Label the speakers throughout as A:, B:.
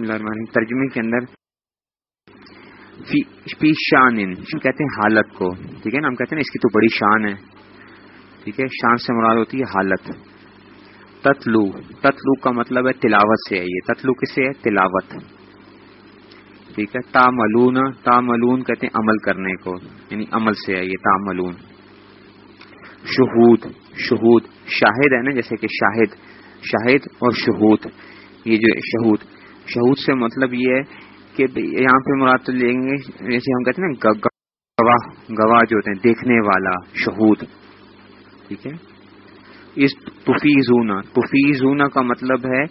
A: بسم اللہ الرحمن الرحیم۔ ترجمے کے اندر فی شان کہتے ہیں حالت کو، ٹھیک ہے نا؟ ہم کہتے ہیں اس کی تو بڑی شان ہے۔ ٹھیک ہے؟ شان سے مراد ہوتی ہے حالت۔ تتلو تتلو کا مطلب ہے تلاوت سے ہے یہ۔ تتلو کس سے ہے؟ تلاوت۔ ٹھیک ہے؟ تا ملون تا ملون کہتے ہیں عمل کرنے کو یعنی عمل سے ہے یہ تا ملون شہود شہود، شاہد ہے نا، جیسے کہ شاہد شاہد اور شہود۔ یہ جو شہود شہود سے مطلب یہ ہے کہ یہاں پہ مراد لیں گے، جیسے ہم کہتے ہیں نا گواہ گواہ جو ہوتے ہیں، دیکھنے والا، شہود۔ ٹھیک ہے؟ اس تفیزونا تفیزونا کا مطلب ہے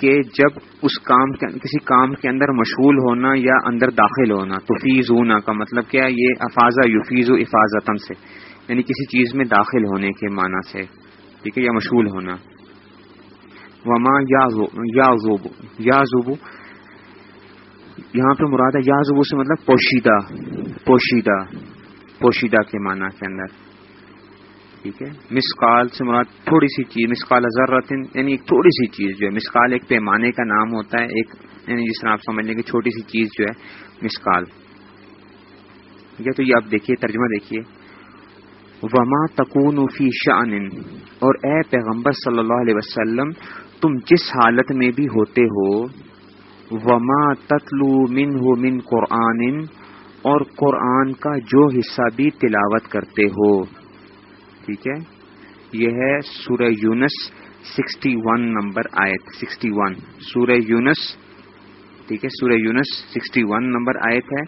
A: کہ جب اس کام کسی کام کے اندر مشغول ہونا یا اندر داخل ہونا، تفیزونا کا مطلب کیا یہ افاظہ یوفیز و افاظتن سے یعنی کسی چیز میں داخل ہونے کے معنی سے، ٹھیک ہے، یا مشغول ہونا۔ وما یا زوبو یا زوبو یہاں پہ مراد ہے یا زوبو سے مطلب پوشیدہ پوشیدہ پوشیدہ کے معنی کے اندر۔ ٹھیک ہے؟ مسکال سے مراد تھوڑی سی چیز مسکال ضرورت یعنی ایک تھوڑی سی چیز جو ہے۔ مسکال ایک پیمانے کا نام ہوتا ہے، ایک یعنی جس طرح آپ سمجھ لیں کہ چھوٹی سی چیز جو ہے مسکال ٹھیک ہے؟ تو یہ آپ دیکھیے، ترجمہ دیکھیے۔ وما تکون فی شان اور اے پیغمبر صلی اللہ علیہ وسلم تم جس حالت میں بھی ہوتے ہو، وما تتلو من ہو من قرآن، اور قرآن کا جو حصہ بھی تلاوت کرتے ہو۔ ٹھیک ہے؟ یہ ہے سورہ یونس سکسٹی ون نمبر آیت، سکسٹی ون۔ سورہ یونس، ٹھیک ہے، سورہ یونس سکسٹی ون نمبر آیت ہے۔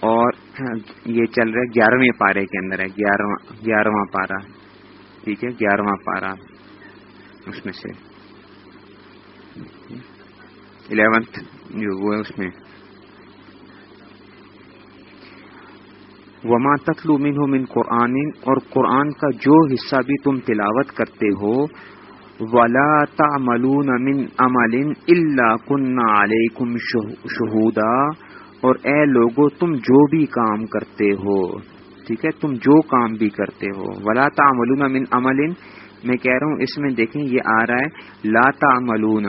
A: اور یہ چل رہا ہے گیارہویں پارے کے اندر ہے، گیارہواں پارا ٹھیک ہے، گیارہواں پارا اس میں سے۔ الیونتھ جو وہ ہے اس میں وما تتلو منہ من قرآن اور قرآن کا جو حصہ بھی تم تلاوت کرتے ہو، ولا تعملون من عمل الا كنا عليكم شهودا اور اے لوگو، تم جو بھی کام کرتے ہو، ٹھیک ہے، تم جو کام بھی کرتے ہو، ولا تعملون من عمل میں کہہ رہا ہوں، اس میں دیکھیں، یہ آ رہا ہے، لا تعملون،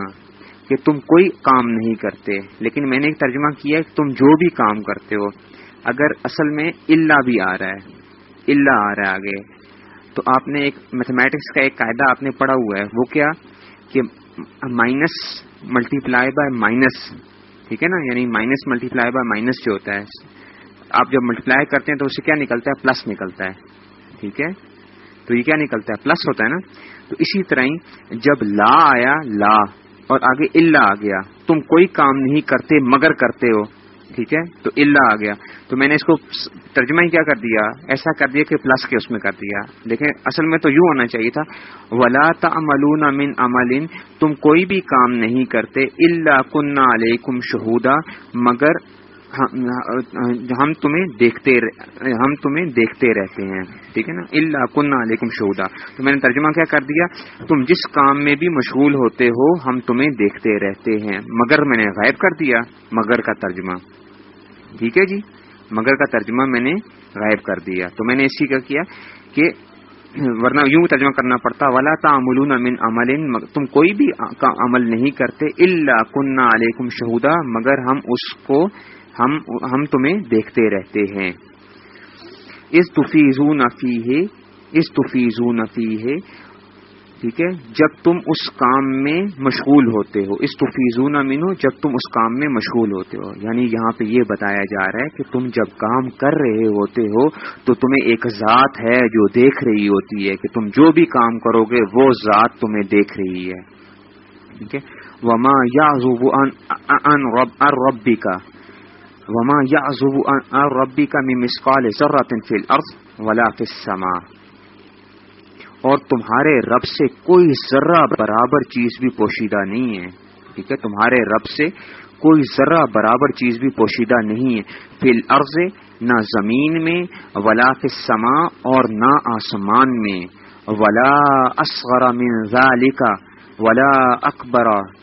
A: کہ تم کوئی کام نہیں کرتے۔ لیکن میں نے ایک ترجمہ کیا ہے کہ تم جو بھی کام کرتے ہو، اگر اصل میں اللہ بھی آ رہا ہے اللہ آ رہا ہے آگے۔ تو آپ نے ایک میتھمیٹکس کا ایک قاعدہ آپ نے پڑھا ہوا ہے، وہ کیا؟ کہ minus multiply by minus ٹھیک ہے نا؟ یعنی minus multiply by minus جو ہوتا ہے، آپ جب ملٹی پلائی کرتے ہیں تو اسے کیا نکلتا ہے؟ پلس نکلتا ہے، ٹھیک ہے؟ تو یہ کیا نکلتا ہے؟ پلس ہوتا ہے نا؟ تو اسی طرح ہی جب لا آیا، لا، اور آگے اللہ آ گیا، تم کوئی کام نہیں کرتے مگر کرتے ہو، ٹھیک ہے؟ تو اللہ آ گیا۔ تو میں نے اس کو ترجمہ ہی کیا کر دیا، ایسا کر دیا کہ پلس کے اس میں کر دیا۔ دیکھیں، اصل میں تو یوں ہونا چاہیے تھا، ولا تعملون من عمل، تم کوئی بھی کام نہیں کرتے اللہ کنہ علیکم شہودا مگر ہم تمہیں دیکھتے ہم تمہیں دیکھتے رہتے ہیں۔ ٹھیک ہے نا؟ اللہ کن علیکم شہدا تو میں نے ترجمہ کیا؟ کر دیا۔ تم جس کام میں بھی مشغول ہوتے ہو، ہم تمہیں دیکھتے رہتے ہیں۔ مگر میں نے غائب کر دیا۔ مگر کا ترجمہ۔ ٹھیک ہے جی؟ مگر کا ترجمہ میں نے غائب کر دیا۔ تو میں نے اسی کا کیا کہ ورنہ یوں ترجمہ کرنا پڑتا، ولا تعملون من عمل۔ تم کوئی بھی عمل نہیں کرتے۔ اللہ کنہ علیکم شہودا مگر ہم اس کو ہم ہم تمہیں دیکھتے رہتے ہیں۔ اس تفیزو نفی ہے اس تفیزو نفی ہے ٹھیک ہے؟ جب تم اس کام میں مشغول ہوتے ہو اس تفیزو نہ مینو جب تم اس کام میں مشغول ہوتے ہو۔ یعنی یہاں پہ یہ بتایا جا رہا ہے کہ تم جب کام کر رہے ہوتے ہو، تو تمہیں ایک ذات ہے جو دیکھ رہی ہوتی ہے کہ تم جو بھی کام کرو گے، وہ ذات تمہیں دیکھ رہی ہے۔ ٹھیک ہے؟ وما یا ربی کا وما یا ربی کا مسقال ضرورت فی الارض ولا فی السماء۔ اور تمہارے رب سے کوئی ذرہ برابر چیز بھی پوشیدہ نہیں ہے۔ ٹھیک ہے؟ تمہارے رب سے کوئی ذرہ برابر چیز بھی پوشیدہ نہیں ہے۔ فی الارض نہ زمین میں، ولا فی سما اور نہ آسمان میں۔ ولا اصغر من ذالک ولا اکبر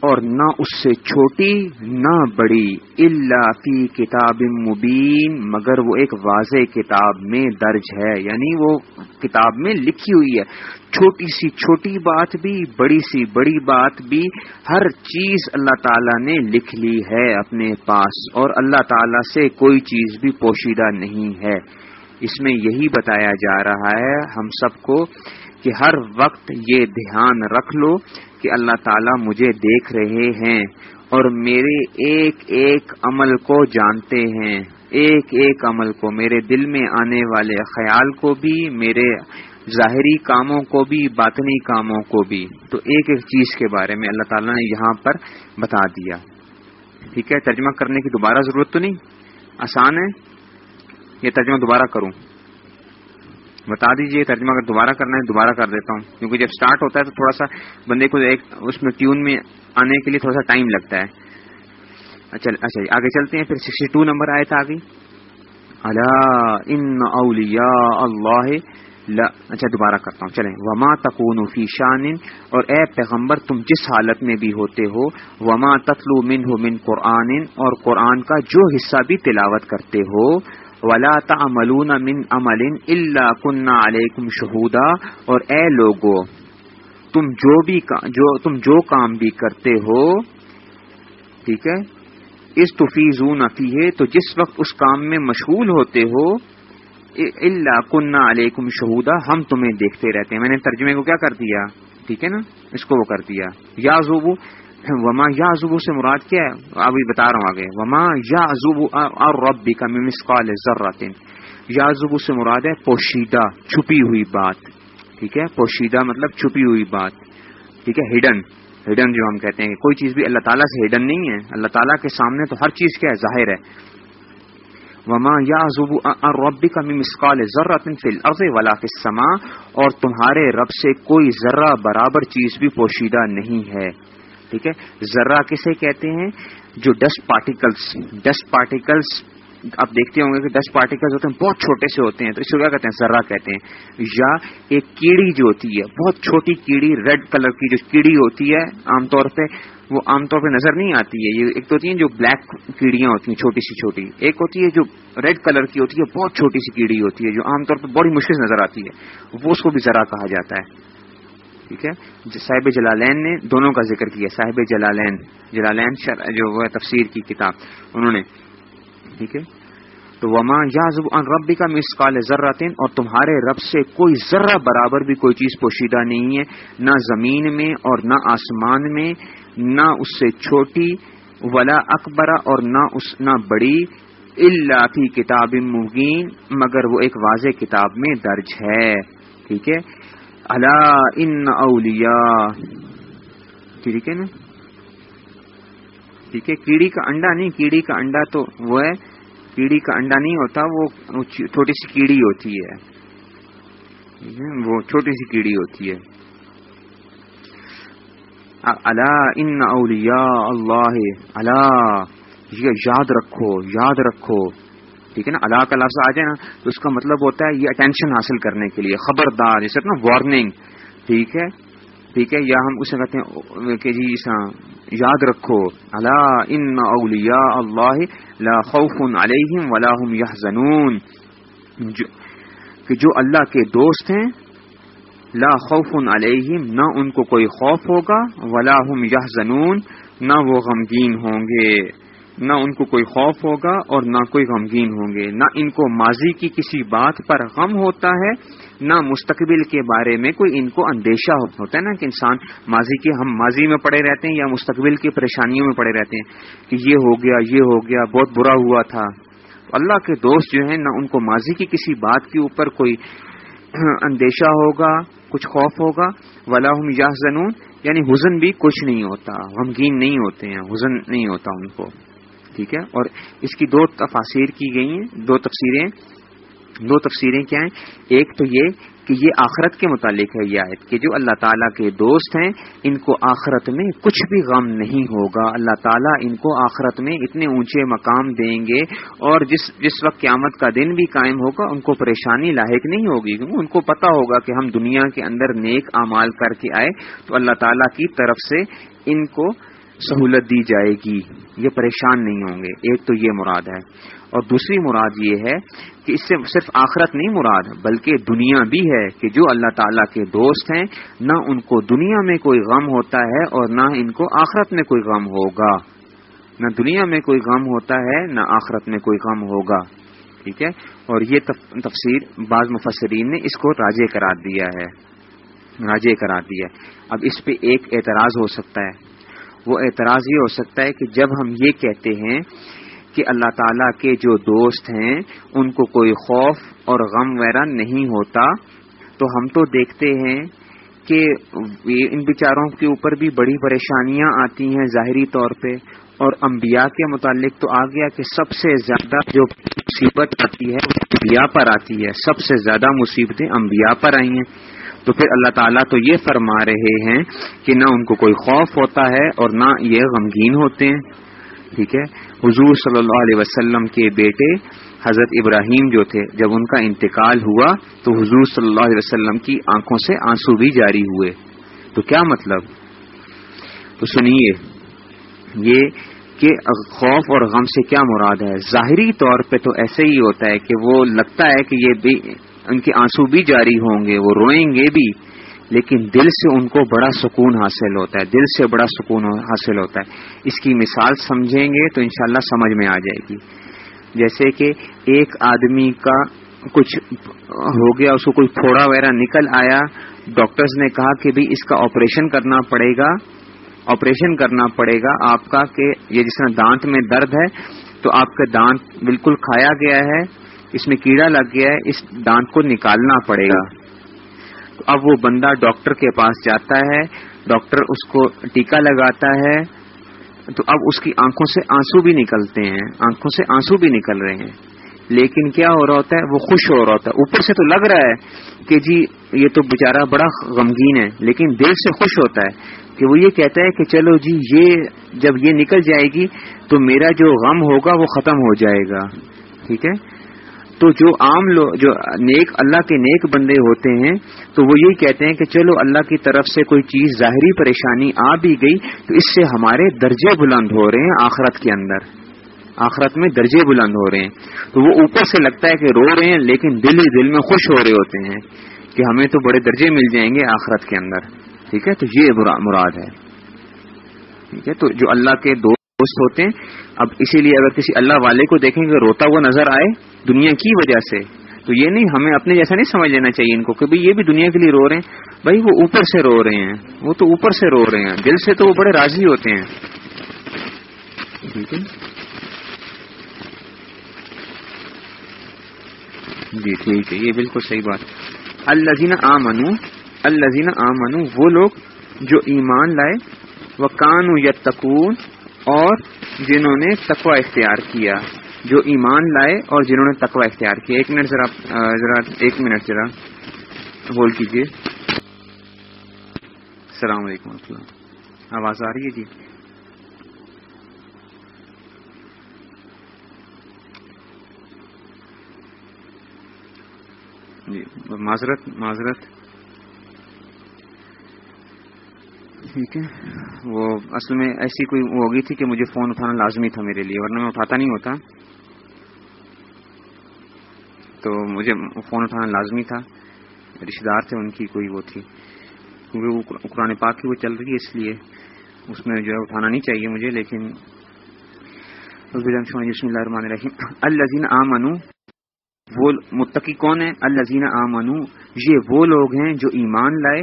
A: اور نہ اس سے چھوٹی، نہ بڑی اللہ فی کتاب مبین، مگر وہ ایک واضح کتاب میں درج ہے یعنی وہ کتاب میں لکھی ہوئی ہے۔ چھوٹی سی چھوٹی بات بھی، بڑی سی بڑی بات بھی ہر چیز اللہ تعالی نے لکھ لی ہے اپنے پاس، اور اللہ تعالی سے کوئی چیز بھی پوشیدہ نہیں ہے۔ اس میں یہی بتایا جا رہا ہے، ہم سب کو کہ ہر وقت یہ دھیان رکھ لو کہ اللہ تعالیٰ مجھے دیکھ رہے ہیں اور میرے ایک ایک عمل کو جانتے ہیں۔ ایک ایک عمل کو میرے دل میں آنے والے خیال کو بھی، میرے ظاہری کاموں کو بھی، باطنی کاموں کو بھی۔ تو ایک ایک چیز کے بارے میں اللہ تعالیٰ نے یہاں پر بتا دیا۔ ٹھیک ہے؟ ترجمہ کرنے کی دوبارہ ضرورت تو نہیں؟ آسان ہے؟ یہ ترجمہ دوبارہ کروں۔ بتا دیجیے ترجمہ اگر دوبارہ کرنا ہے، دوبارہ کر دیتا ہوں۔ کیونکہ جب سٹارٹ ہوتا ہے تو تھوڑا سا بندے کو ایک اس میں ٹیون میں آنے کے لیے تھوڑا سا ٹائم لگتا ہے۔ اچھا اچھا جی آگے چلتے ہیں۔ پھر سکسٹی ٹو نمبر آئے تھا آگے اللہ ان اولیاء اللہ اچھا دوبارہ کرتا ہوں۔ چلیں۔ وما تکون فی شان اور اے پیغمبر، تم جس حالت میں بھی ہوتے ہو، وما تتلو من ہو من قرآن۔ اور قرآن کا جو حصہ بھی تلاوت کرتے ہو ولا تعملون من عمل الا كنا عليكم شهودا اور اے لوگو، تم جو بھی جو، تم جو کام بھی کرتے ہو، ٹھیک ہے، اس تفیزون فیہ تو جس وقت اس کام میں مشغول ہوتے ہو اللہ کنہ علیکم شہودا ہم تمہیں دیکھتے رہتے ہیں۔ میں نے ترجمے کو کیا کر دیا؟ ٹھیک ہے نا؟ اس کو وہ کر دیا۔ یا زوبو وما یا زبو سے مراد کیا ہے؟ ابھی بتا رہا ہوں آگے۔ وما یا زبو اور ربی کا مسقال ذراتن یا زبو سے مراد ہے پوشیدہ، چھپی ہوئی بات۔ ٹھیک ہے؟ پوشیدہ مطلب چھپی ہوئی بات۔ ٹھیک ہے؟ ہڈن ہڈن جو ہم کہتے ہیں کوئی چیز بھی اللہ تعالیٰ سے ہڈن نہیں ہے۔ اللہ تعالیٰ کے سامنے تو ہر چیز کیا ہے؟ ظاہر ہے۔ وما یا زبو اور ربی کا مسقال ذراتن فل ارض ولا سما اور تمہارے رب سے کوئی ذرہ برابر چیز بھی پوشیدہ نہیں ہے۔ ٹھیک ہے؟ ذرہ کسے کہتے ہیں جو ڈسٹ پارٹیکلس ڈسٹ پارٹیکلس آپ دیکھتے ہوں گے کہ ڈسٹ پارٹیکلس ہوتے ہیں، بہت چھوٹے سے ہوتے ہیں، تو اس کو کیا کہتے ہیں؟ ذرہ کہتے ہیں۔ یا ایک کیڑی جو ہوتی ہے، بہت چھوٹی کیڑی ریڈ کلر کی جو کیڑی ہوتی ہے، عام طور پہ وہ عام طور پہ نظر نہیں آتی ہے۔ یہ ایک تو ہوتی ہیں جو بلیک کیڑیاں ہوتی ہیں، چھوٹی سی چھوٹی۔ ایک ہوتی ہے جو ریڈ کلر کی ہوتی ہے، بہت چھوٹی سی کیڑی ہوتی ہے، جو عام طور پہ بڑی مشکل نظر آتی ہے۔ وہ اس کو بھی ذرا کہا جاتا ہے۔ ٹھیک ہے؟ صاحب جلالین نے دونوں کا ذکر کیا، صاحب جلالین جلالین جو وہ تفسیر کی کتاب، انہوں نے، ٹھیک ہے؟ تو وما یا ربی کا مس کال ذراتین اور تمہارے رب سے کوئی ذرہ برابر بھی کوئی چیز پوشیدہ نہیں ہے، نہ زمین میں اور نہ آسمان میں، نہ اس سے چھوٹی ولا اکبرا اور نہ اس، نہ بڑی اللہ کی کتاب مبین مگر وہ ایک واضح کتاب میں درج ہے، ٹھیک ہے؟ اللہ ان اولیا ٹھیک ہے نا ٹھیک ہے کیڑی کا انڈا نہیں کیڑی کا انڈا تو وہ ہے. کیڑی کا انڈا نہیں ہوتا، وہ چھوٹی سی کیڑی ہوتی ہے. وہ چھوٹی سی کیڑی ہوتی ہے. اللہ ان اولیا اللہ اللہ یاد رکھو یاد رکھو. ٹھیک ہے نا؟ اللہ کا لفظ آ جائے نا، تو اس کا مطلب ہوتا ہے یہ اٹینشن حاصل کرنے کے لیے، خبردار، جیسے نا وارننگ ٹھیک ہے؟ ٹھیک ہے، یا ہم اسے کہتے ہیں کہ جی یاد رکھو اللہ ان اولیا اللہ لا خوف علیہم ولا هم يحزنون کہ جو اللہ کے دوست ہیں، لا خوف علیہم، نہ ان کو کوئی خوف ہوگا، ولا هم يحزنون نہ وہ غمگین ہوں گے۔ نہ ان کو کوئی خوف ہوگا اور نہ کوئی غمگین ہوں گے۔ نہ ان کو ماضی کی کسی بات پر غم ہوتا ہے، نہ مستقبل کے بارے میں کوئی ان کو اندیشہ ہوتا ہے۔ نا کہ انسان ماضی کے ہم ماضی میں پڑے رہتے ہیں یا مستقبل کی پریشانیوں میں پڑے رہتے ہیں کہ یہ ہو گیا، یہ ہو گیا، بہت برا ہوا تھا۔ اللہ کے دوست جو ہیں، نہ ان کو ماضی کی کسی بات کے اوپر کوئی اندیشہ ہوگا، کچھ خوف ہوگا۔ ولا ہم یا زنون یعنی حزن بھی کچھ نہیں ہوتا، غمگین نہیں ہوتے ہیں، حزن نہیں ہوتا ان کو۔ ٹھیک ہے؟ اور اس کی دو تفاصیر کی گئی ہیں، دو تفسیریں۔ دو تفسیریں کیا ہیں؟ ایک تو یہ کہ یہ آخرت کے متعلق ہے یہ آیت، کہ جو اللہ تعالیٰ کے دوست ہیں، ان کو آخرت میں کچھ بھی غم نہیں ہوگا۔ اللہ تعالیٰ ان کو آخرت میں اتنے اونچے مقام دیں گے، اور جس جس وقت قیامت کا دن بھی قائم ہوگا، ان کو پریشانی لاحق نہیں ہوگی۔ کیونکہ ان کو پتا ہوگا کہ ہم دنیا کے اندر نیک اعمال کر کے آئے، تو اللہ تعالیٰ کی طرف سے ان کو سہولت دی جائے گی، یہ پریشان نہیں ہوں گے۔ ایک تو یہ مراد ہے۔ اور دوسری مراد یہ ہے کہ اس سے صرف آخرت نہیں مراد، بلکہ دنیا بھی ہے کہ جو اللہ تعالیٰ کے دوست ہیں، نہ ان کو دنیا میں کوئی غم ہوتا ہے اور نہ ان کو آخرت میں کوئی غم ہوگا۔ نہ دنیا میں کوئی غم ہوتا ہے، نہ آخرت میں کوئی غم ہوگا۔ ٹھیک ہے؟ اور یہ تفسیر بعض مفسرین نے اس کو راجے قرار دیا ہے۔ راجے قرار دیا اب اس پہ ایک اعتراض ہو سکتا ہے۔ وہ اعتراض یہ ہو سکتا ہے کہ جب ہم یہ کہتے ہیں کہ اللہ تعالیٰ کے جو دوست ہیں، ان کو کوئی خوف اور غم وغیرہ نہیں ہوتا، تو ہم تو دیکھتے ہیں کہ ان بیچاروں کے اوپر بھی بڑی پریشانیاں آتی ہیں ظاہری طور پہ۔ اور انبیاء کے متعلق تو آ گیا کہ سب سے زیادہ جو مصیبت آتی ہے انبیاء پر آتی ہے۔ سب سے زیادہ مصیبتیں انبیاء پر آئی ہیں۔ تو پھر اللہ تعالیٰ تو یہ فرما رہے ہیں کہ نہ ان کو کوئی خوف ہوتا ہے اور نہ یہ غمگین ہوتے ہیں۔ ٹھیک ہے؟ حضور صلی اللہ علیہ وسلم کے بیٹے حضرت ابراہیم جو تھے، جب ان کا انتقال ہوا تو حضور صلی اللہ علیہ وسلم کی آنکھوں سے آنسو بھی جاری ہوئے۔ تو کیا مطلب؟ تو سنیے، یہ کہ خوف اور غم سے کیا مراد ہے؟ ظاہری طور پہ تو ایسے ہی ہوتا ہے کہ وہ لگتا ہے کہ یہ بھی ان کے آنسو بھی جاری ہوں گے، وہ روئیں گے بھی، لیکن دل سے ان کو بڑا سکون حاصل ہوتا ہے، دل سے بڑا سکون حاصل ہوتا ہے۔ اس کی مثال سمجھیں گے تو انشاءاللہ سمجھ میں آ جائے گی۔ جیسے کہ ایک آدمی کا کچھ ہو گیا، اس کو کوئی تھوڑا وغیرہ نکل آیا، ڈاکٹرز نے کہا کہ بھی اس کا آپریشن کرنا پڑے گا، آپریشن کرنا پڑے گا آپ کا کہ یہ جس طرح دانت میں درد ہے تو آپ کا دانت بالکل کھایا گیا ہے اس میں کیڑا لگ گیا ہے، اس دانت کو نکالنا پڑے گا۔ تو اب وہ بندہ ڈاکٹر کے پاس جاتا ہے، ڈاکٹر اس کو ٹیکا لگاتا ہے، تو اب اس کی آنکھوں سے آنسو بھی نکلتے ہیں، آنکھوں سے آنسو بھی نکل رہے ہیں۔ لیکن کیا ہو رہا ہوتا ہے؟ وہ خوش ہو رہا ہوتا ہے۔ اوپر سے تو لگ رہا ہے کہ جی یہ تو بےچارا بڑا غمگین ہے، لیکن دل سے خوش ہوتا ہے کہ وہ یہ کہتا ہے کہ چلو جی یہ جب یہ نکل جائے گی تو میرا جو غم ہوگا وہ ختم ہو جائے گا۔ ٹھیک ہے؟ تو جو عام لوگ جو نیک، اللہ کے نیک بندے ہوتے ہیں، تو وہ یہی کہتے ہیں کہ چلو اللہ کی طرف سے کوئی چیز ظاہری پریشانی آ بھی گئی، تو اس سے ہمارے درجے بلند ہو رہے ہیں آخرت کے اندر۔ آخرت میں درجے بلند ہو رہے ہیں۔ تو وہ اوپر سے لگتا ہے کہ رو رہے ہیں، لیکن دل ہی دل میں خوش ہو رہے ہوتے ہیں کہ ہمیں تو بڑے درجے مل جائیں گے آخرت کے اندر۔ ٹھیک ہے؟ تو یہ مراد ہے۔ ٹھیک ہے؟ تو جو اللہ کے دوست ہوتے ہیں، اب اسی لیے اگر کسی اللہ والے کو دیکھیں گے روتا ہوا نظر آئے دنیا کی وجہ سے۔ تو یہ نہیں، ہمیں اپنے جیسا نہیں سمجھ لینا چاہیے ان کو کہ بھائی یہ بھی دنیا کے لیے رو رہے ہیں۔ بھائی وہ اوپر سے رو رہے ہیں۔ وہ تو اوپر سے رو رہے ہیں۔ دل سے تو وہ بڑے راضی ہوتے ہیں۔ جی ٹھیک ہے۔ یہ بالکل صحیح بات۔ الزین آ منو الزین آ منو وہ لوگ جو ایمان لائے وہ کان یتقون، اور جنہوں نے تقوی اختیار کیا۔ جو ایمان لائے اور جنہوں نے تقوی اختیار کیا ایک منٹ ذرا ذرا، ایک منٹ ذرا۔ ہولڈ کیجیے السلام علیکم اللہ۔ آواز آ رہی ہے جی؟ جی معذرت معذرت۔ ٹھیک ہے۔ وہ اصل میں ایسی کوئی ہوگی تھی کہ مجھے فون اٹھانا لازمی تھا میرے لیے، ورنہ میں اٹھاتا نہیں ہوتا۔ تو مجھے فون اٹھانا لازمی تھا۔ رشتے دار تھے، ان کی کوئی وہ تھی۔ کیونکہ وہ قرآن پاک کی وہ چل رہی ہے، اس لیے اس میں جو ہے اٹھانا نہیں چاہیے مجھے، لیکن بسم اللہ الرحمن الرحیم۔ الزین آ منو وہ متقی کون ہے الزین آ منو یہ وہ لوگ ہیں جو ایمان لائے۔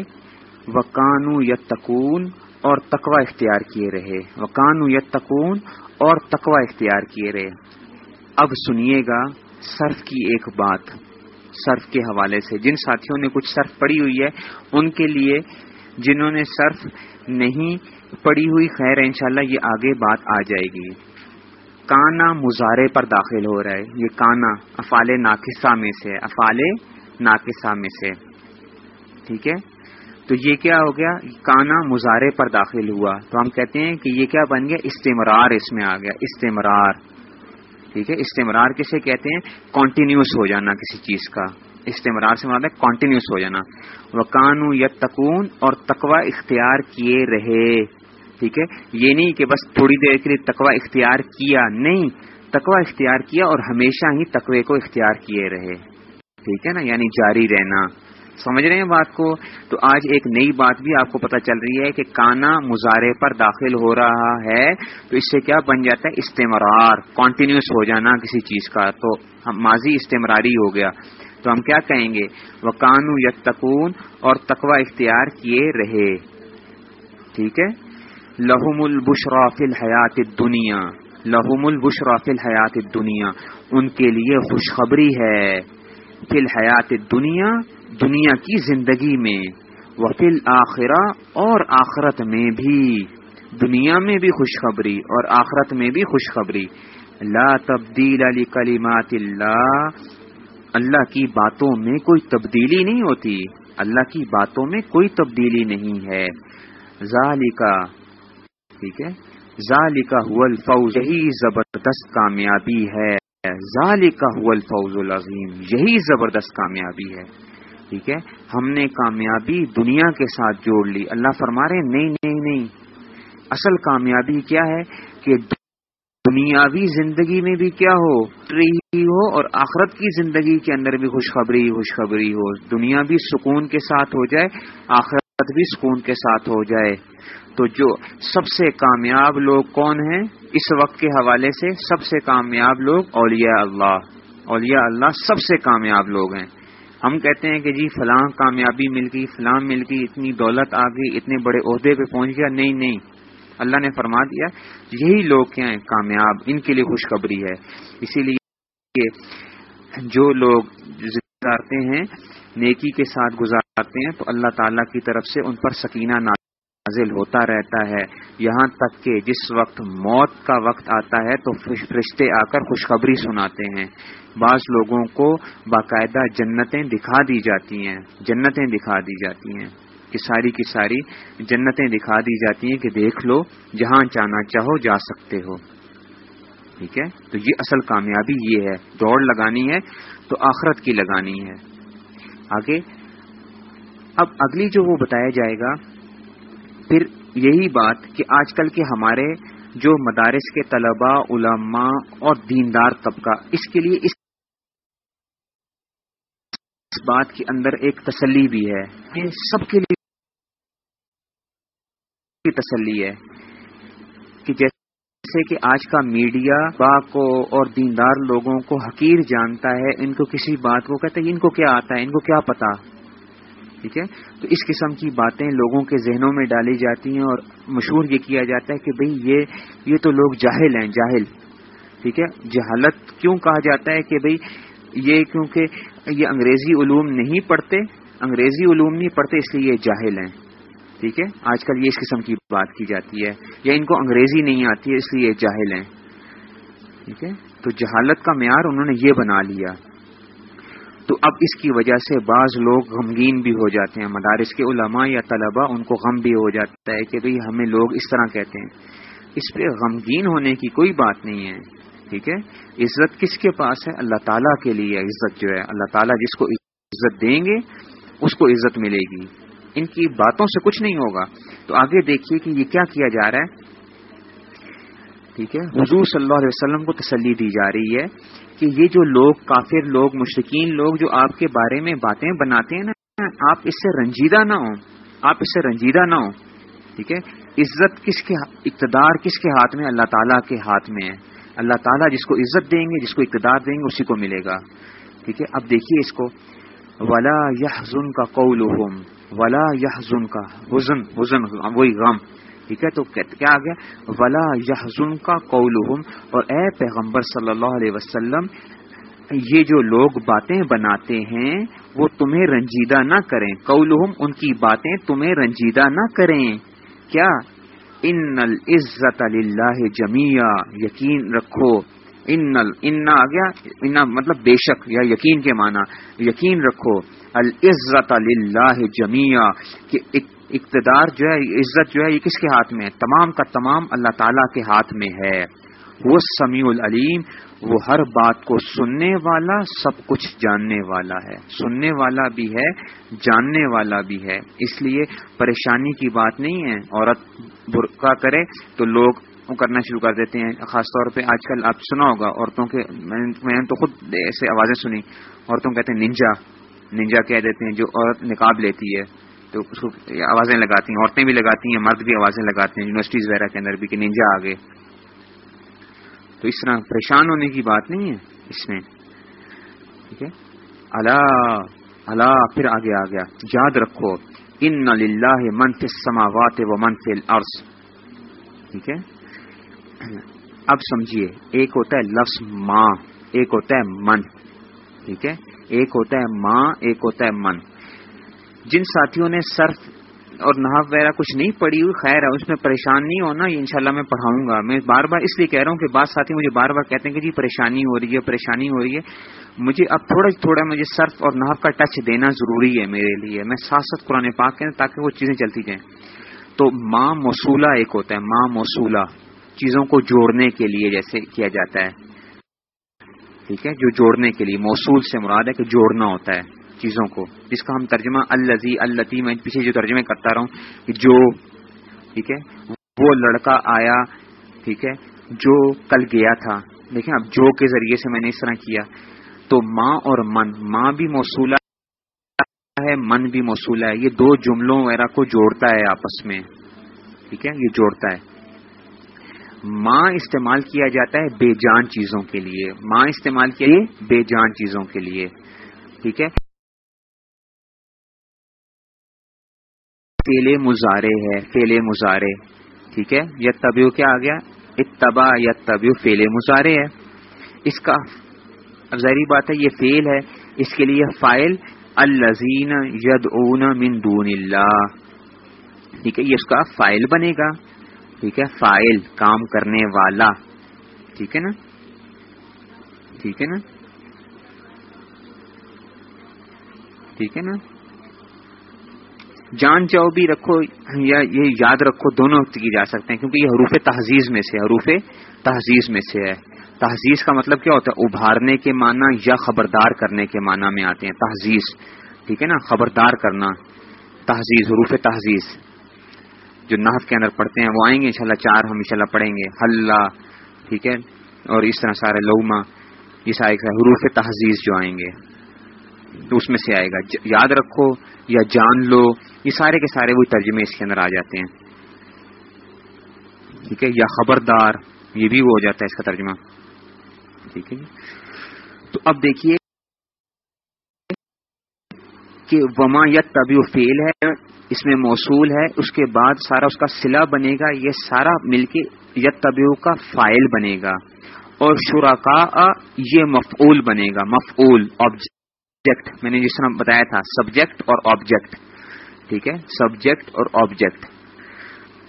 A: وکانو یتقون، اور تقوا اختیار کیے رہے۔ وکانو یتقون، اور تقوا اختیار کیے رہے۔ اب سنیے گا صرف کی ایک بات، صرف کے حوالے سے۔ جن ساتھیوں نے کچھ صرف پڑی ہوئی ہے، ان کے لیے جنہوں نے صرف نہیں پڑی ہوئی، خیر، انشاءاللہ یہ آگے بات آ جائے گی۔ کانا مظاہرے پر داخل ہو رہا ہے۔ یہ کانا افال ناقصہ میں سے افال ناقصہ میں سے۔ ٹھیک ہے؟ تو یہ کیا ہو گیا؟ کانا مظاہرے پر داخل ہوا۔ تو ہم کہتے ہیں کہ یہ کیا بن گیا؟ استمرار اس میں آ گیا۔ استمرار۔ ٹھیک ہے؟ استمرار کسے کہتے ہیں؟ کانٹینیوس ہو جانا کسی چیز کا۔ استمرار سے مطلب کانٹینیوس ہو جانا۔ وہ کانو یا تکون اور تقوا اختیار کیے رہے۔ ٹھیک ہے؟ یہ نہیں کہ بس تھوڑی دیر کے لیے تقوی اختیار کیا۔ نہیں، تقوی اختیار کیا اور ہمیشہ ہی تقوی کو اختیار کیے رہے۔ ٹھیک ہے نا؟ یعنی جاری رہنا۔ سمجھ رہے ہیں بات کو؟ تو آج ایک نئی بات بھی آپ کو پتہ چل رہی ہے کہ کانا مظاہرے پر داخل ہو رہا ہے، تو اس سے کیا بن جاتا ہے؟ استمرار کانٹینیوس ہو جانا کسی چیز کا۔ تو ماضی استمراری ہو گیا۔ تو ہم کیا کہیں گے؟ وہ کانو یتکون اور تقوی اختیار کیے رہے۔ ٹھیک ہے؟ لہم البشرا فی الحیات دنیا لہم البشرا فی الحیات دنیا ان کے لیے خوشخبری ہے۔ فی الحیات دنیا دنیا کی زندگی میں وفیل آخرہ اور آخرت میں بھی۔ دنیا میں بھی خوشخبری اور آخرت میں بھی خوشخبری۔ لا تبدیل علی کلیمات اللہ۔ اللہ کی باتوں میں کوئی تبدیلی نہیں ہوتی۔ اللہ کی باتوں میں کوئی تبدیلی نہیں ہے۔ ذالکا ٹھیک ہے۔ ذالکا الفوز۔ یہی زبردست کامیابی ہے۔ ذالکا الفوز العظیم۔ یہی زبردست کامیابی ہے۔ ٹھیک ہے؟ ہم نے کامیابی دنیا کے ساتھ جوڑ لی۔ اللہ فرما رہے نہیں نہیں نہیں۔ اصل کامیابی کیا ہے کہ دنیاوی زندگی میں بھی کیا ہو رہی ہو اور آخرت کی زندگی کے اندر بھی خوشخبری خوشخبری ہو۔ دنیا بھی سکون کے ساتھ ہو جائے، آخرت بھی سکون کے ساتھ ہو جائے۔ تو جو سب سے کامیاب لوگ کون ہیں؟ اس وقت کے حوالے سے سب سے کامیاب لوگ اولیاء اللہ۔ اولیاء اللہ سب سے کامیاب لوگ ہیں۔ ہم کہتے ہیں کہ جی فلاں کامیابی مل گئی فلاں مل گئی اتنی دولت آ گئی، اتنے بڑے عہدے پہ پہنچ گیا، نہیں نہیں۔ اللہ نے فرما دیا، یہی لوگ کیا ہیں؟ کامیاب، ان کے لیے خوشخبری ہے۔ اسی لیے جو لوگ گزارتے ہیں، نیکی کے ساتھ گزارتے ہیں، تو اللہ تعالیٰ کی طرف سے ان پر سکینہ نازل ہوتا رہتا ہے۔ یہاں تک کہ جس وقت موت کا وقت آتا ہے تو فرشتے آ کر خوشخبری سناتے ہیں۔ بعض لوگوں کو باقاعدہ جنتیں دکھا دی جاتی ہیں، جنتیں دکھا دی جاتی ہیں۔ کہ ساری کی ساری جنتیں دکھا دی جاتی ہیں کہ دیکھ لو، جہاں جانا چاہو جا سکتے ہو۔ ٹھیک ہے؟ تو یہ اصل کامیابی یہ ہے۔ دوڑ لگانی ہے تو آخرت کی لگانی ہے۔ آگے، اب اگلی جو وہ بتایا جائے گا پھر یہی بات کہ آج کل کے ہمارے جو مدارس کے طلباء، علماء اور دیندار طبقہ، اس کے لیے اس بات کے اندر ایک تسلی بھی ہے۔ یہ سب کے لیے تسلی ہے کہ جیسے کہ آج کا میڈیا با کو اور دیندار لوگوں کو حقیر جانتا ہے، ان کو کسی بات کو کہتے ہیں، ان کو کیا آتا ہے، ان کو کیا پتا؟ ٹھیک ہے؟ تو اس قسم کی باتیں لوگوں کے ذہنوں میں ڈالی جاتی ہیں اور مشہور یہ کیا جاتا ہے کہ بھئی یہ یہ تو لوگ جاہل ہیں، جاہل۔ ٹھیک ہے؟ جہالت کیوں کہا جاتا ہے کہ بھئی یہ کیونکہ یہ انگریزی علوم نہیں پڑھتے، انگریزی علوم نہیں پڑھتے، اس لیے یہ جاہل ہیں۔ ٹھیک ہے؟ آج کل یہ اس قسم کی بات کی جاتی ہے۔ یا ان کو انگریزی نہیں آتی ہے اس لیے یہ جاہل ہیں۔ ٹھیک ہے؟ تو جہالت کا معیار انہوں نے یہ بنا لیا۔ تو اب اس کی وجہ سے بعض لوگ غمگین بھی ہو جاتے ہیں۔ مدارس کے علماء یا طلباء ان کو غم بھی ہو جاتا ہے کہ بھئی ہمیں لوگ اس طرح کہتے ہیں۔ اس پہ غمگین ہونے کی کوئی بات نہیں ہے، ٹھیک ہے؟ عزت کس کے پاس ہے؟ اللہ تعالیٰ کے لیے عزت جو ہے۔ اللہ تعالیٰ جس کو عزت دیں گے، اس کو عزت ملے گی۔ ان کی باتوں سے کچھ نہیں ہوگا۔ تو آگے دیکھیے کہ یہ کیا کیا جا رہا ہے۔ ٹھیک ہے؟ حضور صلی اللہ علیہ وسلم کو تسلی دی جا رہی ہے۔ کہ یہ جو لوگ کافر لوگ مشرقین لوگ جو آپ کے بارے میں باتیں بناتے ہیں نا، آپ اس سے رنجیدہ نہ ہوں، آپ اس سے رنجیدہ نہ ہوں، ٹھیک ہے؟ عزت کس کے اقتدار کس کے ہاتھ میں؟ اللہ تعالیٰ کے ہاتھ میں ہے۔ اللہ تعالیٰ جس کو عزت دیں گے، جس کو اقتدار دیں گے، اسی کو ملے گا۔ ٹھیک ہے؟ اب دیکھیے اس کو۔ ولا یہ کا قول ولا یہ کا حزن حزن ہاں، وہی غم۔ ٹھیک ہے تو کیا آ گیا؟ ولا یہ کا قول اور اے پیغمبر صلی اللہ علیہ وسلم، یہ جو لوگ باتیں بناتے ہیں، وہ تمہیں رنجیدہ نہ کریں۔ قولہم ان کی باتیں تمہیں رنجیدہ نہ کریں۔ کیا؟ ان العزت اللہ جمیا یقین رکھو۔ ان ان آ گیا؟ ان مطلب بے شک یا یقین کے معنی۔ یقین رکھو۔ العزت اللہ جمیا کہ اقتدار جو ہے، عزت جو ہے، یہ کس کے ہاتھ میں ہے؟ تمام کا تمام اللہ تعالی کے ہاتھ میں ہے۔ وہ سمیع العلیم، وہ ہر بات کو سننے والا، سب کچھ جاننے والا ہے۔ سننے والا بھی ہے، جاننے والا بھی ہے۔ اس لیے پریشانی کی بات نہیں ہے۔ عورت برقع کرے تو لوگ کرنا شروع کر دیتے ہیں۔ خاص طور پہ آج کل آپ سنا ہوگا، عورتوں کے، میں نے تو خود ایسے آوازیں سنی عورتوں کہتے ہیں، ننجا۔ ننجا کہہ دیتے ہیں، جو عورت نکاب لیتی ہے۔ تو اس کو آوازیں لگاتی ہیں، عورتیں بھی لگاتی ہیں، مرد بھی آوازیں لگاتے ہیں، یونیورسٹیز وغیرہ کے اندر بھی کہ ننجا آ گئے تو اس طرح پریشان ہونے کی بات نہیں ہے اس میں۔ ٹھیک ہے؟ اللہ اللہ پھر آگے آ گیا۔ یاد رکھو، ان منف سماوات و منف الارض ٹھیک ہے؟ اب سمجھیے، ایک ہوتا ہے لفظ ماں، ایک ہوتا ہے من۔ ٹھیک ہے؟ ایک ہوتا ہے ماں، ایک ہوتا ہے من۔ جن ساتھیوں نے صرف اور نحاف وغیرہ کچھ نہیں پڑھی ہوئی، خیر ہے، اس میں پریشان نہیں ہونا، یہ انشاءاللہ میں پڑھاؤں گا۔ میں بار بار اس لیے کہہ رہا ہوں کہ بعض ساتھی مجھے بار بار کہتے ہیں کہ جی پریشانی ہو رہی ہے، پریشانی ہو رہی ہے۔ مجھے اب تھوڑا تھوڑا مجھے صرف اور نحاف کا ٹچ دینا ضروری ہے میرے لیے۔ میں ساتھ ساتھ قرآن پاک کہہ تاکہ وہ چیزیں چلتی جائیں۔ تو ماں موصولہ ایک ہوتا ہے ماں موصولہ، چیزوں کو جوڑنے کے لیے جیسے کیا جاتا ہے۔ ٹھیک ہے، جو جوڑنے کے لیے، موصول سے مراد ہے کہ جوڑنا ہوتا ہے۔ چیزوں کو۔ جس کا ہم ترجمہ الزی التی، میں پیچھے جو ترجمے کرتا رہا ہوں، کہ جو، ٹھیک ہے، وہ لڑکا آیا، ٹھیک ہے، جو کل گیا تھا۔ دیکھیں، اب جو کے ذریعے سے میں نے اس طرح کیا۔ تو ماں اور من، ماں بھی موصولہ ہے، من بھی موصولہ ہے۔ یہ دو جملوں وغیرہ کو جوڑتا ہے آپس میں۔ ٹھیک ہے، یہ جوڑتا ہے۔ ماں استعمال کیا جاتا ہے بے جان چیزوں کے لیے۔ ماں استعمال کیا بے جان چیزوں کے لیے۔ ٹھیک ہے فیلے مزارے ہے فیلے مزارے، ٹھیک ہے؟ یا تبیو کیا آ گیا؟ اتبا یا تبیو فیلے مزارے ہے اس کا ظاہری بات ہے، یہ فیل ہے۔ اس کے لیے فائل الزین ید اون من دون اللہ۔ ٹھیک ہے، یہ اس کا فائل بنے گا۔ ٹھیک ہے فائل کام کرنے والا۔ ٹھیک ہے نا؟ ٹھیک ہے نا؟ ٹھیک ہے نا؟ جان چاؤ بھی رکھو یا یہ یاد رکھو دونوں کی جا سکتے ہیں، کیونکہ یہ حروف تہذیب میں سے حروف تہذیب میں سے ہے۔ تہذیب کا مطلب کیا ہوتا ہے؟ ابھارنے کے معنی یا خبردار کرنے کے معنی میں آتے ہیں۔ تہذیب، ٹھیک ہے نا؟ خبردار کرنا، تہذیب، حروف تہذیب۔ جو نحف کے اندر پڑھتے ہیں، وہ آئیں گے انشاءاللہ، چار ہم انشاءاللہ پڑھیں گے۔ حلہ ٹھیک ہے؟ اور اس طرح سارے لوما، یہ سارے حروف تہذیب جو آئیں گے۔ اس میں سے آئے گا۔ یاد رکھو یا جان لو، یہ سارے کے سارے وہی ترجمے اس کے اندر آ جاتے ہیں۔ ٹھیک ہے؟ یا خبردار، یہ بھی وہ ہو جاتا ہے اس کا ترجمہ۔ ٹھیک ہے جی؟ تو اب دیکھیے کہ وما یت طبی فیل ہے، اس میں موصول ہے، اس کے بعد سارا اس کا سلا بنے گا، یہ سارا مل کے یت طبی کا فائل بنے گا۔ اور شراکا یہ مفعول بنے گا، مفعول آبجیکٹ سبجیکٹ، میں نے جس طرح بتایا تھا، سبجیکٹ اور آبجیکٹ۔ ٹھیک ہے؟ سبجیکٹ اور آبجیکٹ۔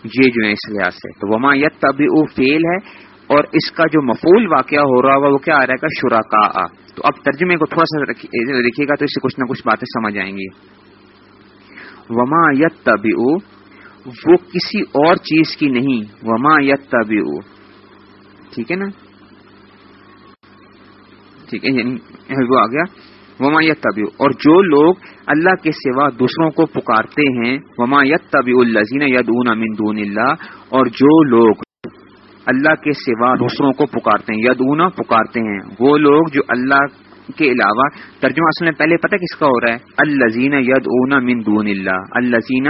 A: یہ جو ہے اس لحاظ سے۔ تو وما یت تبھی وہ فیل ہے اور اس کا جو مفول واقعہ ہو رہا ہوگا وہ کیا آ رہا ہے؟ شراکا تو اب ترجمے کو تھوڑا سا دیکھیے گا تو اس سے کچھ نہ کچھ باتیں سمجھ آئیں گی۔ وما یت تبھی وہ کسی اور چیز کی نہیں۔ وما یت تبھی ٹھیک ہے نا؟ ٹھیک ہے یعنی وہ آ گیا۔ وما یت طبی اور جو لوگ اللہ کے سوا دوسروں کو پکارتے ہیں، وما یت طبی الزین یدون امن دون اللہ اور جو لوگ اللہ کے سوا دوسروں کو پکارتے ہیں یدونا پکارتے ہیں، وہ لوگ جو اللہ کے علاوہ ترجمہ اصل میں پہلے پتہ کس کا ہو رہا ہے؟ الزین ید اونا من دون اللہ الزین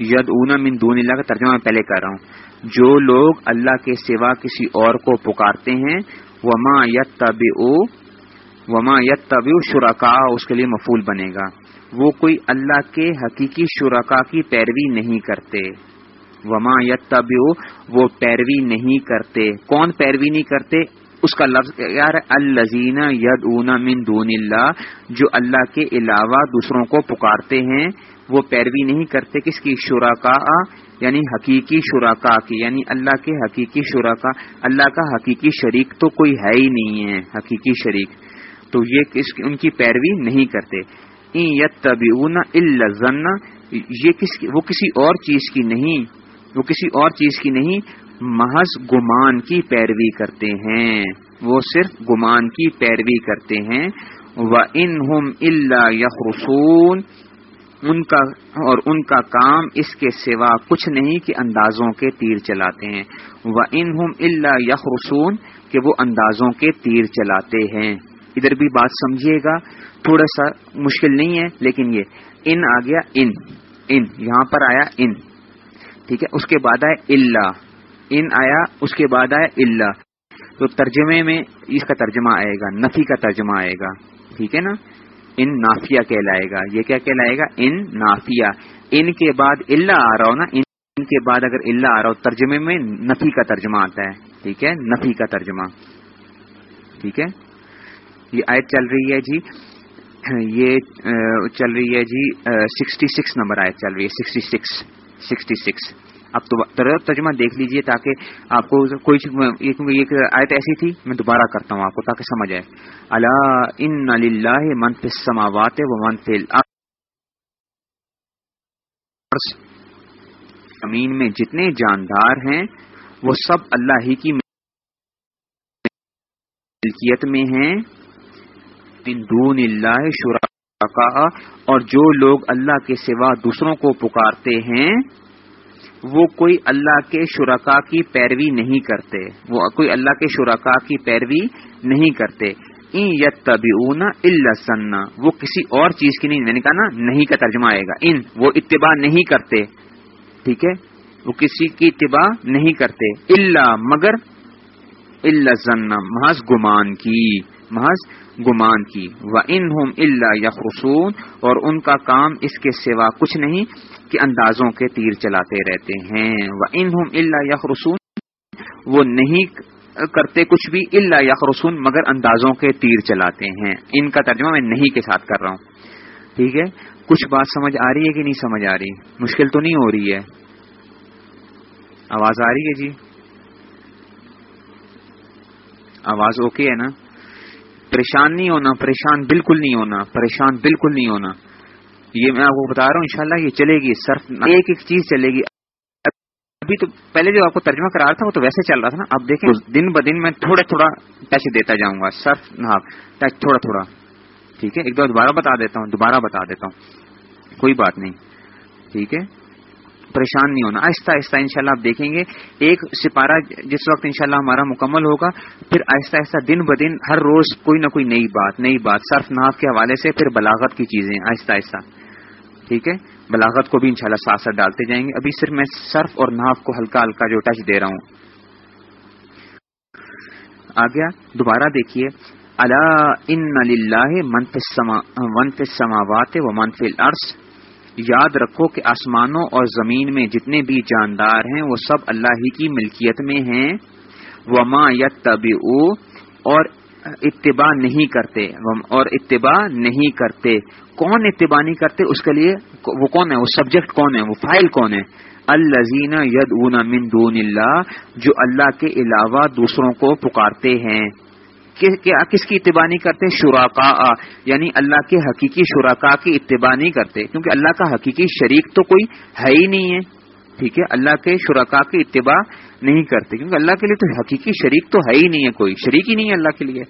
A: ید اونا من دون اللہ کا ترجمہ میں پہلے کر رہا ہوں۔ جو لوگ اللہ کے سوا کسی اور کو پکارتے ہیں، وما یت طبی وما یت طبی شرکا اس کے لیے مفول بنے گا۔ وہ کوئی اللہ کے حقیقی شرکا کی پیروی نہیں کرتے۔ وما یت طبی وہ پیروی نہیں کرتے۔ کون پیروی نہیں کرتے؟ اس کا لفظ یار الزین ید اونا من دون اللہ جو اللہ کے علاوہ دوسروں کو پکارتے ہیں، وہ پیروی نہیں کرتے۔ کس کی؟ شرکا یعنی حقیقی شراکا کی یعنی اللہ کے حقیقی شراکا اللہ کا حقیقی شریک تو کوئی ہے ہی نہیں ہے، حقیقی شریک۔ تو یہ ان کی پیروی نہیں کرتے۔ یت یہ کس وہ کسی اور چیز کی نہیں، وہ کسی اور چیز کی نہیں، محض گمان کی پیروی کرتے ہیں۔ وہ صرف گمان کی پیروی کرتے ہیں۔ وہ ان ہم اللہ یخرسون ان کا اور ان کا کام اس کے سوا کچھ نہیں کہ اندازوں کے تیر چلاتے ہیں۔ وہ ان ہم اللہ یخرسون کہ وہ اندازوں کے تیر چلاتے ہیں۔ ادھر بھی بات سمجھیے گا، تھوڑا سا مشکل نہیں ہے، لیکن یہ، ان آ گیا ان ان، یہاں پر آیا ان، ٹھیک ہے؟ اس کے بعد آیا اللہ ان آیا، اس کے بعد آیا اللہ تو ترجمے میں اس کا ترجمہ آئے گا، نفی کا ترجمہ آئے گا، ٹھیک ہے نا؟ ان نافیہ کہلائے گا، یہ کیا کہلائے گا؟ ان نافیہ۔ ان کے بعد اللہ آ رہا ہو نا، ان کے بعد اگر اللہ آ رہا ہو، ترجمے میں نفی کا ترجمہ آتا ہے، ٹھیک ہے؟ نفی کا ترجمہ، ٹھیک ہے؟ یہ آیت چل رہی ہے جی۔ یہ چل رہی ہے جی سکسٹی سکس نمبر آیت چل رہی ہے سکسٹی سکس سکسٹی سکس اب تو ترجمہ دیکھ لیجیے تاکہ آپ کو کوئی ایک آیت ایسی تھی، میں دوبارہ کرتا ہوں آپ کو تاکہ سمجھ آئے۔ اللہ ان اللہ منف سماوات و منف زمین میں جتنے جاندار ہیں، وہ سب اللہ ہی کی ملکیت میں ہیں۔ دون اللہ شرکا اور جو لوگ اللہ کے سوا دوسروں کو پکارتے ہیں، وہ کوئی اللہ کے شرکا کی پیروی نہیں کرتے۔ وہ کوئی اللہ کے شرکا کی پیروی نہیں کرتے۔ ان اللہ وہ کسی اور چیز کی نہیں، میں نے کہا نا، نہیں کا ترجمہ آئے گا۔ ان، وہ اتباع نہیں کرتے۔ ٹھیک ہے؟ وہ کسی کی اتباع نہیں کرتے۔ اللہ مگر اللہ ذن محض گمان کی۔ محض گمان کی۔ و ان ہوم اللہ یا اور ان کا کام اس کے سوا کچھ نہیں کہ اندازوں کے تیر چلاتے رہتے ہیں۔ وہ ان ہوم اللہ وہ نہیں کرتے کچھ بھی اللہ یا مگر اندازوں کے تیر چلاتے ہیں۔ ان کا ترجمہ میں نہیں کے ساتھ کر رہا ہوں۔ ٹھیک ہے؟ کچھ بات سمجھ آ رہی ہے کہ نہیں سمجھ آ رہی؟ مشکل تو نہیں ہو رہی ہے۔ آواز آ رہی ہے جی؟ آواز اوکے ہے نا؟ پریشان نہیں ہونا پریشان بالکل نہیں ہونا پریشان بالکل نہیں ہونا۔ یہ میں آپ کو بتا رہا ہوں انشاءاللہ یہ چلے گی صرف ایک ایک چیز چلے گی۔ ابھی تو پہلے جو آپ کو ترجمہ کرا رہا تھا وہ تو ویسے چل رہا تھا نا۔ اب دیکھیں دن ب دن میں تھوڑا تھوڑا ٹچ دیتا جاؤں گا سرف نہ ٹچ تھوڑا تھوڑا۔ ٹھیک ہے؟ ایک دو دوبارہ بتا دیتا ہوں دوبارہ بتا دیتا ہوں۔ کوئی بات نہیں۔ ٹھیک ہے؟ پریشان نہیں ہونا۔ آہستہ آہستہ انشاءاللہ آپ دیکھیں گے۔ ایک سپارہ جس وقت انشاءاللہ ہمارا مکمل ہوگا، پھر آہستہ آہستہ دن ب دن ہر روز کوئی نہ کوئی نئی بات نئی بات۔ صرف ناف کے حوالے سے پھر بلاغت کی چیزیں آہستہ آہستہ۔ ٹھیک ہے؟ بلاغت کو بھی انشاءاللہ ساتھ ساتھ ڈالتے جائیں گے۔ ابھی صرف میں صرف اور ناف کو ہلکا ہلکا جو ٹچ دے رہا ہوں۔ آ گیا دوبارہ دیکھیے۔ اللہ ان منف سماوات و منف الارض یاد رکھو کہ آسمانوں اور زمین میں جتنے بھی جاندار ہیں، وہ سب اللہ ہی کی ملکیت میں ہیں۔ وما یا اور اتباع نہیں کرتے۔ اور اتباع نہیں کرتے۔ کون اتباع نہیں کرتے؟ اس کے لیے وہ کون ہے وہ سبجیکٹ کون ہے وہ فائل کون ہے الزین ید اون من دون اللہ جو اللہ کے علاوہ دوسروں کو پکارتے ہیں۔ کس کی اتباع نہیں کرتے؟ شراکا یعنی اللہ کے حقیقی شراکا کی اتباع نہیں کرتے، کیونکہ اللہ کا حقیقی شریک تو کوئی ہے ہی نہیں ہے، ٹھیک ہے؟ اللہ کے شراکا کی اتباع نہیں کرتے، کیونکہ اللہ کے لیے تو حقیقی شریک تو ہے ہی نہیں ہے کوئی، شریک ہی نہیں ہے اللہ کے لیے۔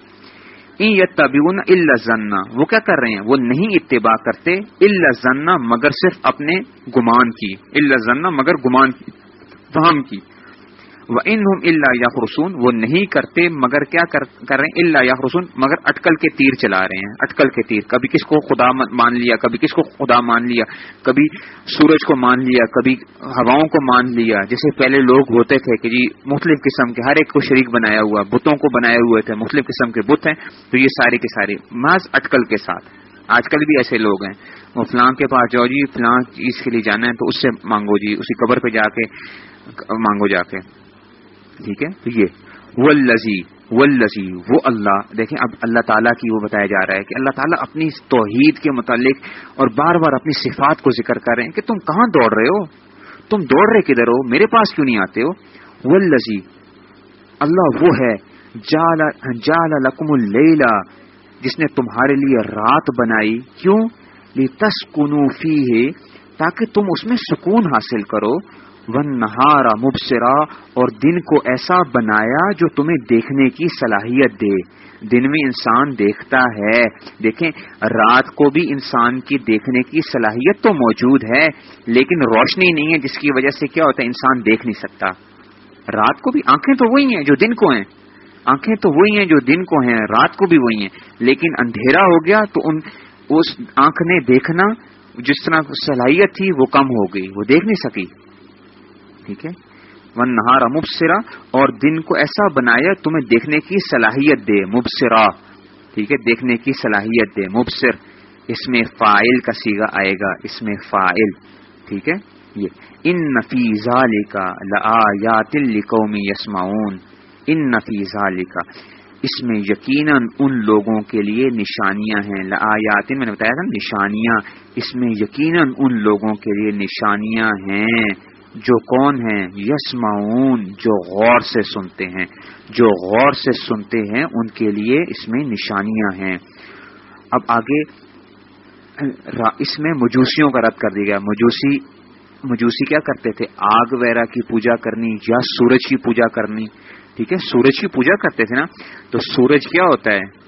A: تبیون اللہ وہ کیا کر رہے ہیں؟ وہ نہیں اتباع کرتے اللہ مگر صرف اپنے گمان کی اللہ مگر گمان کی فہم کی۔ وہ ان اللہ یا وہ نہیں کرتے مگر کیا کر رہے ہیں؟ اللہ یا مگر اٹکل کے تیر چلا رہے ہیں، اٹکل کے تیر۔ کبھی کس کو خدا مان لیا، کبھی کس کو خدا مان لیا، کبھی سورج کو مان لیا، کبھی ہواؤں کو مان لیا۔ جیسے پہلے لوگ ہوتے تھے کہ جی مختلف قسم کے، ہر ایک کو شریک بنایا ہوا، بتوں کو بنائے ہوئے تھے، مختلف قسم کے بت ہیں، تو یہ سارے کے سارے، محض اٹکل کے ساتھ۔ آج کل بھی ایسے لوگ ہیں، وہ فلاں کے پاس جاؤ جی فلاں چیز کے لیے جانا ہے، تو اس سے مانگو جی اسی قبر پہ جا کے مانگو جا کے۔ ٹھیک ہے؟ تو یہ وہ لذی وہ اللہ، دیکھیں اب اللہ تعالیٰ کی وہ بتایا جا رہا ہے کہ اللہ تعالیٰ اپنی توحید کے متعلق اور بار بار اپنی صفات کو ذکر کر رہے ہیں کہ تم کہاں دوڑ رہے ہو؟ تم دوڑ رہے کدھر ہو؟ میرے پاس کیوں نہیں آتے ہو؟ وہ لذی اللہ وہ ہے جال لکم اللیلا جس نے تمہارے لیے رات بنائی۔ کیوں؟ تسکنو فی ہے تاکہ تم اس میں سکون حاصل کرو۔ ون نہارا مبصرا، اور دن کو ایسا بنایا جو تمہیں دیکھنے کی صلاحیت دے۔ دن میں انسان دیکھتا ہے۔ دیکھیں، رات کو بھی انسان کی دیکھنے کی صلاحیت تو موجود ہے، لیکن روشنی نہیں ہے، جس کی وجہ سے کیا ہوتا ہے، انسان دیکھ نہیں سکتا۔ رات کو بھی آنکھیں تو وہی ہیں جو دن کو ہیں۔ آنکھیں تو وہی ہیں جو دن کو ہیں، رات کو بھی وہی ہیں۔ لیکن اندھیرا ہو گیا تو ان، اس آنکھ نے دیکھنا، جس طرح صلاحیت تھی، وہ کم ہو گئی، وہ دیکھ نہیں سکی۔ ٹھیک ہے؟ ون نہارا مبصرا اور دن کو ایسا بنایا تمہیں دیکھنے کی صلاحیت دے مبصرا ٹھیک ہے؟ دیکھنے کی صلاحیت دے، مبصر۔ اس میں فائل کا سیگا آئے گا، اس میں فائل ٹھیک ہے؟ یہ۔ ان نفیزہ لکھا لا قومی یسماؤن ان نفیزہ لکھا اس میں یقیناً ان لوگوں کے لیے نشانیاں ہیں۔ لآیات میں نے بتایا تھا، نشانیاں۔ اس میں یقیناً ان لوگوں کے لیے نشانیاں ہیں۔ جو کون ہیں؟ یسمعون، جو غور سے سنتے ہیں۔ جو غور سے سنتے ہیں، ان کے لیے اس میں نشانیاں ہیں۔ اب آگے اس میں مجوسیوں کا رد کر دیا گیا۔ مجوسی مجوسی کیا کرتے تھے؟ آگ وغیرہ کی پوجا کرنی یا سورج کی پوجا کرنی۔ ٹھیک ہے؟ سورج کی پوجا کرتے تھے نا؟ تو سورج کیا ہوتا ہے؟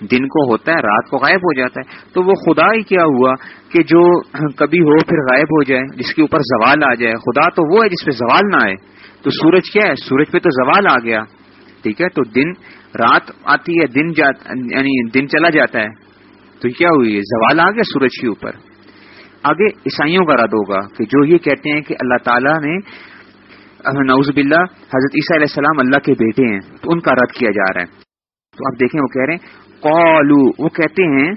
A: دن کو ہوتا ہے، رات کو غائب ہو جاتا ہے۔ تو وہ خدا ہی کیا ہوا کہ جو کبھی ہو پھر غائب ہو جائے، جس کے اوپر زوال آ جائے۔ خدا تو وہ ہے جس پہ زوال نہ آئے۔ تو سورج کیا ہے؟ سورج پہ تو زوال آ گیا۔ ٹھیک ہے؟ تو دن، رات آتی ہے، دن یعنی دن چلا جاتا ہے۔ تو کیا ہوئی؟ زوال آ گیا سورج کے اوپر۔ آگے عیسائیوں کا رد ہوگا کہ جو یہ کہتے ہیں کہ اللہ تعالیٰ نے نوز باللہ، حضرت عیسیٰ علیہ السلام اللہ کے بیٹے ہیں تو ان کا رد کیا جا رہا ہے۔ تو آپ دیکھیں، وہ کہہ رہے ہیں قالو وہ کہتے ہیں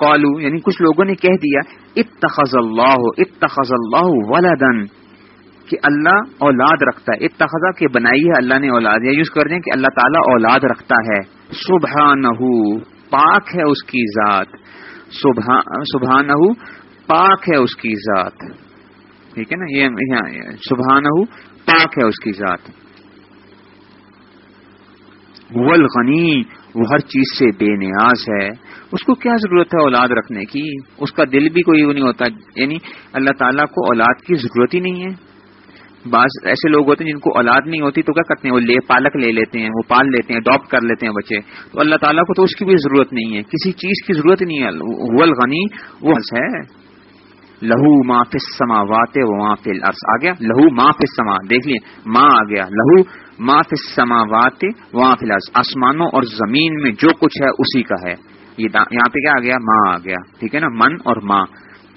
A: قالو یعنی کچھ لوگوں نے کہہ دیا، اتخذ اللہ اتخذ اللہ ولدن کہ اللہ اولاد رکھتا ہے اتخذا کہ بنائی ہے، اللہ نے اولاد، یا یوز کر دیں کہ اللہ تعالیٰ اولاد رکھتا ہے۔ سبحانہ پاک ہے اس کی ذات۔ سبحانہ پاک ہے اس کی ذات۔ ٹھیک ہے نا؟ یہ سبحانہ پاک ہے اس کی ذات۔ غنی وہ ہر چیز سے بے نیاز ہے، اس کو کیا ضرورت ہے اولاد رکھنے کی؟ اس کا دل بھی کوئی وہ نہیں ہوتا یعنی اللہ تعالیٰ کو اولاد کی ضرورت ہی نہیں ہے۔ بعض ایسے لوگ ہوتے ہیں جن کو اولاد نہیں ہوتی تو کیا کرتے ہیں؟ وہ لے، پالک لے لیتے ہیں، وہ پال لیتے ہیں اڈاپٹ کر لیتے ہیں بچے۔ تو اللہ تعالیٰ کو تو اس کی بھی ضرورت نہیں ہے، کسی چیز کی ضرورت نہیں ہے۔ غنی وہ ہے۔ لہو ما فس سما واتے وہاں پھر آ گیا؟ لہو ما فس سما دیکھ لیے۔ ماں آ گیا۔ لہو ما فی السماوات وہاں فی الارض، آسمانوں اور زمین میں جو کچھ ہے اسی کا ہے۔ یہاں پہ کیا آ گیا؟ ماں آ گیا۔ ٹھیک ہے نا؟ من اور ماں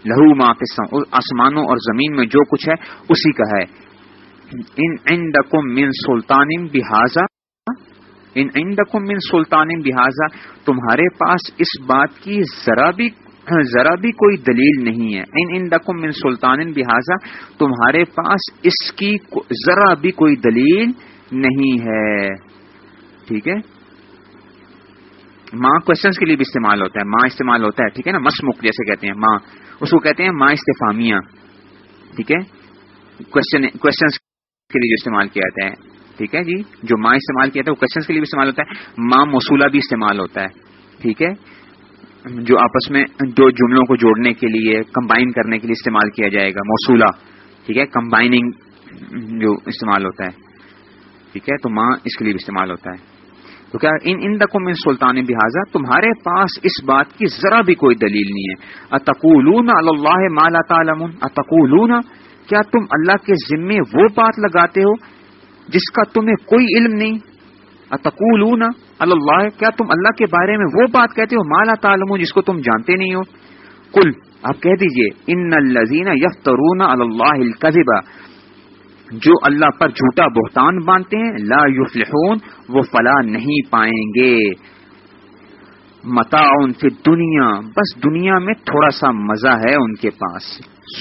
A: لہو ما فی آسمانوں اور زمین میں جو کچھ ہے اسی کا ہے۔ ان عندکم من سلطان بحاظہ ان عندکم من سلطان بحاظہ تمہارے پاس اس بات کی ذرا بھی ذرا بھی کوئی دلیل نہیں ہے۔ ان ان دکم من سلطان بحاظہ تمہارے پاس اس کی ذرا بھی کوئی دلیل نہیں ہے۔ ٹھیک ہے؟ ماں کوشچنس کے لیے بھی استعمال ہوتا ہے، ماں استعمال ہوتا ہے، ٹھیک ہے نا؟ مسمک جیسے کہتے ہیں ماں۔ اس کو کہتے ہیں ماں استفامیہ۔ ٹھیک ہے؟ کوشچنس کے لیے جو استعمال کیا جاتا ہے۔ ٹھیک ہے جی؟ جو ماں استعمال کیا تھا وہ کوشچنس کے لیے بھی استعمال ہوتا ہے۔ ماں موصولہ بھی استعمال ہوتا ہے۔ ٹھیک ہے؟ جو آپس میں دو جملوں کو جوڑنے کے لیے کمبائن کرنے کے لیے استعمال کیا جائے گا، موصولہ۔ ٹھیک ہے؟ کمبائننگ جو استعمال ہوتا ہے۔ ٹھیک ہے؟ تو ماں اس کے لیے بھی استعمال ہوتا ہے۔ تو کیا ان ان دقوں میں سلطان بحاظہ تمہارے پاس اس بات کی ذرا بھی کوئی دلیل نہیں ہے۔ اتقولون اللہ مالا تعالم اتقولون، کیا تم اللہ کے ذمے وہ بات لگاتے ہو جس کا تمہیں کوئی علم نہیں؟ اتقولون اللہ، کیا تم اللہ کے بارے میں وہ بات کہتے ہو مالا تعالم جس کو تم جانتے نہیں ہو؟ کل آپ کہہ دیجیے، ان الزین یفترون اللہ القذبہ جو اللہ پر جھوٹا بہتان باندھتے ہیں، لا یفلحون، وہ فلاح نہیں پائیں گے۔ متا فی دنیا بس دنیا میں تھوڑا سا مزہ ہے ان کے پاس۔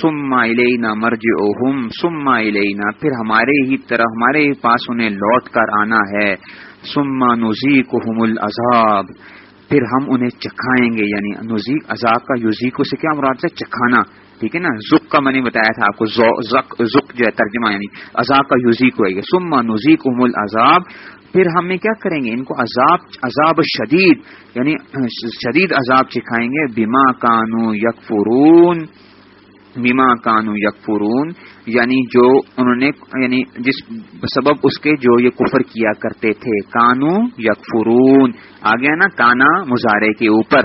A: سما الینا مرج اوہم سما الینا پھر ہمارے ہی طرح ہمارے ہی پاس انہیں لوٹ کر آنا ہے۔ سما نزی کو العذاب۔ پھر ہم انہیں چکھائیں گے یعنی نزیک عذاب کا یوزیک سے کیا مراد سے چکھانا۔ ٹھیک ہے نا؟ زک کا میں نے بتایا تھا آپ کو زک جو ہے ترجمہ یعنی عذاب کا یوزی کو ہے سما نزیک ام العذاب۔ پھر ہم کیا کریں گے؟ ان کو عذاب عذاب شدید یعنی شدید عذاب چکھائیں گے۔ بیما کانو یکفرون بیما کانو یکفرون یعنی جو انہوں نے یعنی جس سبب اس کے جو یہ کفر کیا کرتے تھے۔ کانو یکفرون آ گیا نا؟ کانا مظاہرے کے اوپر۔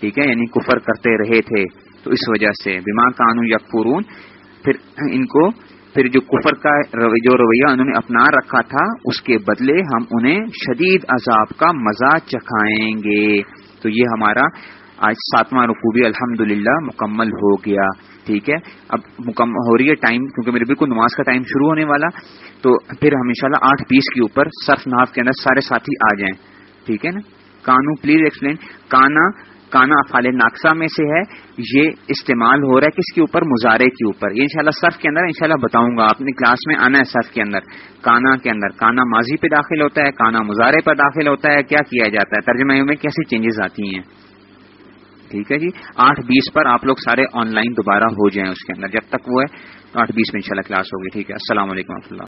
A: ٹھیک ہے؟ یعنی کفر کرتے رہے تھے۔ تو اس وجہ سے بیما کانو یکفرون پھر ان کو، پھر جو کفر کا جو رویہ انہوں نے اپنا رکھا تھا، اس کے بدلے ہم انہیں شدید عذاب کا مزہ چکھائیں گے۔ تو یہ ہمارا آج ساتواں رقوبی الحمد مکمل ہو گیا، ٹھیک ہے؟ اب مکمل ہو رہی ہے ٹائم، کیونکہ میرے بالکل نماز کا ٹائم شروع ہونے والا، تو پھر ہم انشاءاللہ آٹھ بیس کے اوپر سرف ناف کے اندر سارے ساتھی آ جائیں، ٹھیک ہے نا؟ کانو، پلیز ایکسپلین، کانا کانا افال ناقصہ میں سے ہے، یہ استعمال ہو رہا ہے کس کے اوپر؟ مظاہرے کے اوپر۔ یہ انشاءاللہ صرف کے اندر، انشاءاللہ بتاؤں گا اپنی کلاس میں آنا ہے صرف کے اندر۔ کانا کے اندر۔ کانا ماضی پہ داخل ہوتا ہے، کانا مظاہرے پر داخل ہوتا ہے، کیا کیا جاتا ہے؟ ترجمہ میں کیسی چینجز آتی ہیں؟ ٹھیک ہے جی؟ آٹھ بیس پر آپ لوگ سارے آن لائن دوبارہ ہو جائیں اس کے اندر، جب تک وہ ہے تو آٹھ بیس میں انشاءاللہ کلاس ہوگی، ٹھیک ہے؟ السلام علیکم و اللہ۔